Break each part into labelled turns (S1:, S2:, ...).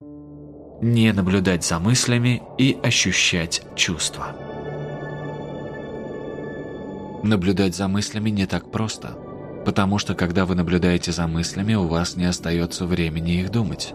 S1: Не наблюдать за мыслями и ощущать чувства. Наблюдать за мыслями не так просто, потому что когда вы наблюдаете за мыслями, у вас не остается времени их думать.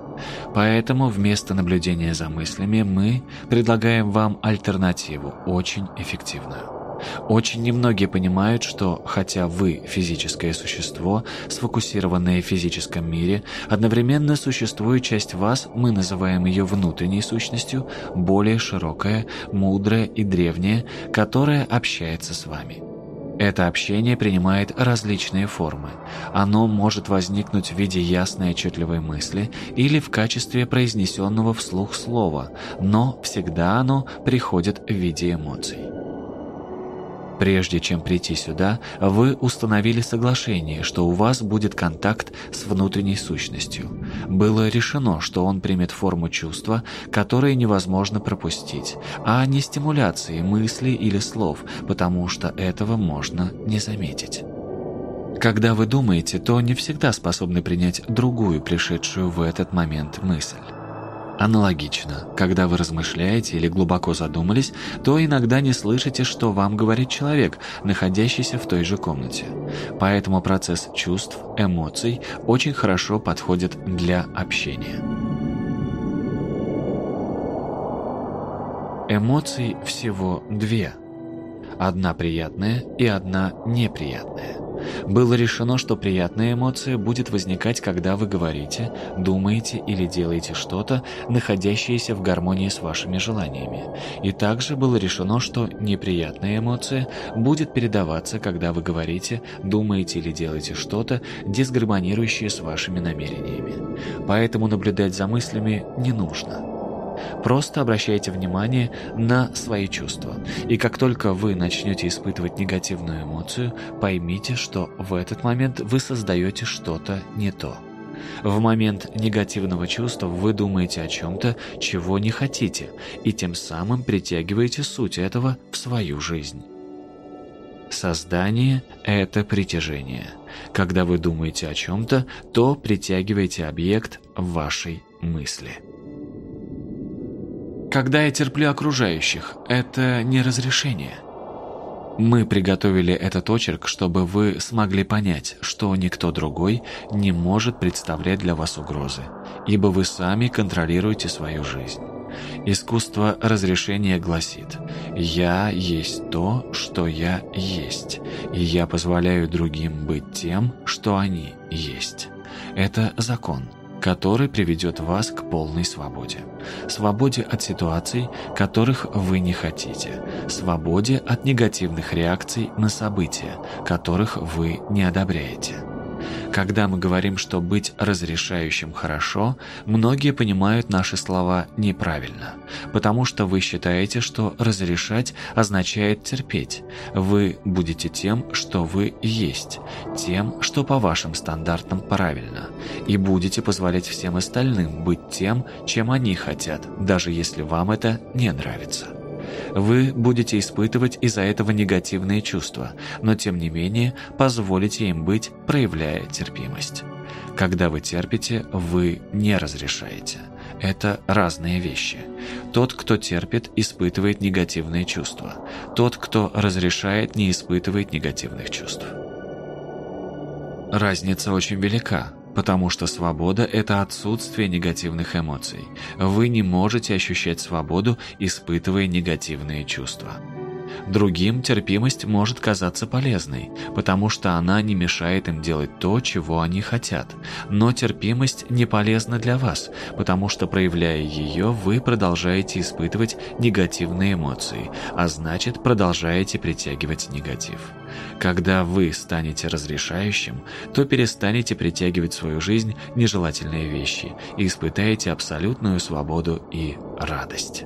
S1: Поэтому вместо наблюдения за мыслями мы предлагаем вам альтернативу, очень эффективную. Очень немногие понимают, что хотя вы физическое существо, сфокусированное в физическом мире, одновременно существует часть вас, мы называем ее внутренней сущностью, более широкая, мудрая и древняя, которая общается с вами. Это общение принимает различные формы. Оно может возникнуть в виде ясной отчетливой мысли или в качестве произнесенного вслух слова, но всегда оно приходит в виде эмоций. Прежде чем прийти сюда, вы установили соглашение, что у вас будет контакт с внутренней сущностью. Было решено, что он примет форму чувства, которое невозможно пропустить, а не стимуляции мыслей или слов, потому что этого можно не заметить. Когда вы думаете, то не всегда способны принять другую пришедшую в этот момент мысль. Аналогично, когда вы размышляете или глубоко задумались, то иногда не слышите, что вам говорит человек, находящийся в той же комнате. Поэтому процесс чувств, эмоций очень хорошо подходит для общения. Эмоций всего две. Одна приятная и одна неприятная. Было решено, что приятная эмоция будет возникать, когда вы говорите, думаете или делаете что-то, находящееся в гармонии с вашими желаниями. И также было решено, что неприятная эмоция будет передаваться, когда вы говорите, думаете или делаете что-то, дисгармонирующее с вашими намерениями. Поэтому наблюдать за мыслями не нужно. Просто обращайте внимание на свои чувства. И как только вы начнете испытывать негативную эмоцию, поймите, что в этот момент вы создаете что-то не то. В момент негативного чувства вы думаете о чем-то, чего не хотите, и тем самым притягиваете суть этого в свою жизнь. Создание – это притяжение. Когда вы думаете о чем-то, то притягиваете объект вашей мысли. Когда я терплю окружающих, это не разрешение. Мы приготовили этот очерк, чтобы вы смогли понять, что никто другой не может представлять для вас угрозы, ибо вы сами контролируете свою жизнь. Искусство разрешения гласит «Я есть то, что я есть, и я позволяю другим быть тем, что они есть». Это закон – который приведет вас к полной свободе. Свободе от ситуаций, которых вы не хотите. Свободе от негативных реакций на события, которых вы не одобряете. Когда мы говорим, что быть разрешающим хорошо, многие понимают наши слова неправильно, потому что вы считаете, что разрешать означает терпеть. Вы будете тем, что вы есть, тем, что по вашим стандартам правильно, и будете позволять всем остальным быть тем, чем они хотят, даже если вам это не нравится. Вы будете испытывать из-за этого негативные чувства, но тем не менее позволите им быть, проявляя терпимость. Когда вы терпите, вы не разрешаете. Это разные вещи. Тот, кто терпит, испытывает негативные чувства. Тот, кто разрешает, не испытывает негативных чувств. Разница очень велика, Потому что свобода – это отсутствие негативных эмоций. Вы не можете ощущать свободу, испытывая негативные чувства. Другим терпимость может казаться полезной, потому что она не мешает им делать то, чего они хотят. Но терпимость не полезна для вас, потому что, проявляя ее, вы продолжаете испытывать негативные эмоции, а значит, продолжаете притягивать негатив. Когда вы станете разрешающим, то перестанете притягивать в свою жизнь нежелательные вещи и испытаете абсолютную свободу и радость.